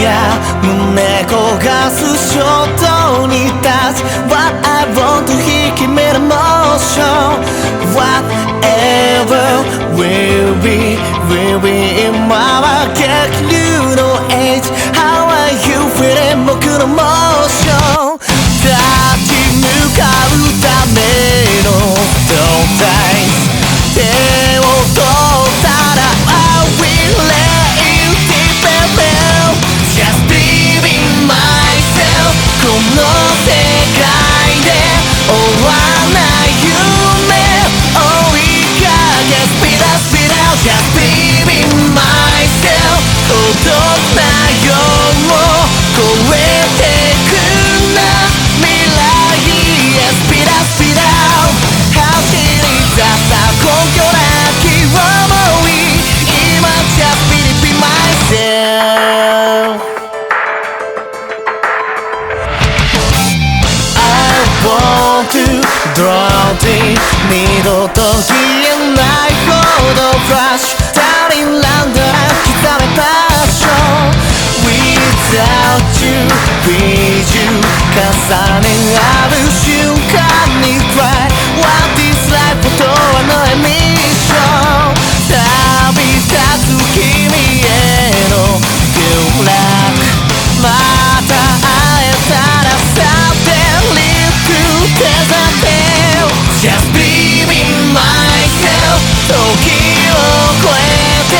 や胸焦がす衝動に立つ What I want to 引きめるモーション Whatever will be will be 今は逆流の太陽を越えてくるな。未来へスピラスピラ走り出した根拠な気持ち今じゃピリピリ myselfI want to Drawing, 二度と消えないほどフラッシュ「数年ある瞬間に What is life? とはないミッション旅立つ君への連絡また会えたらさてリスクただでジャスティーミンマイケル時を超えて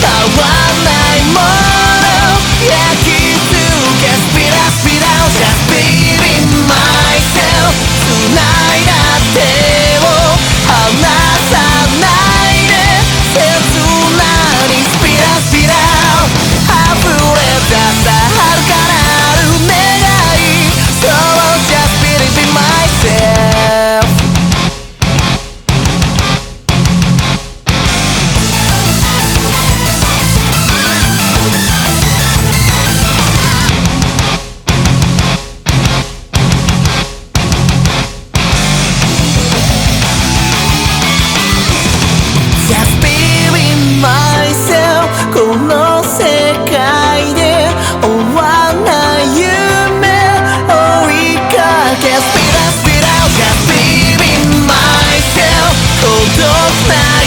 変わらないものさ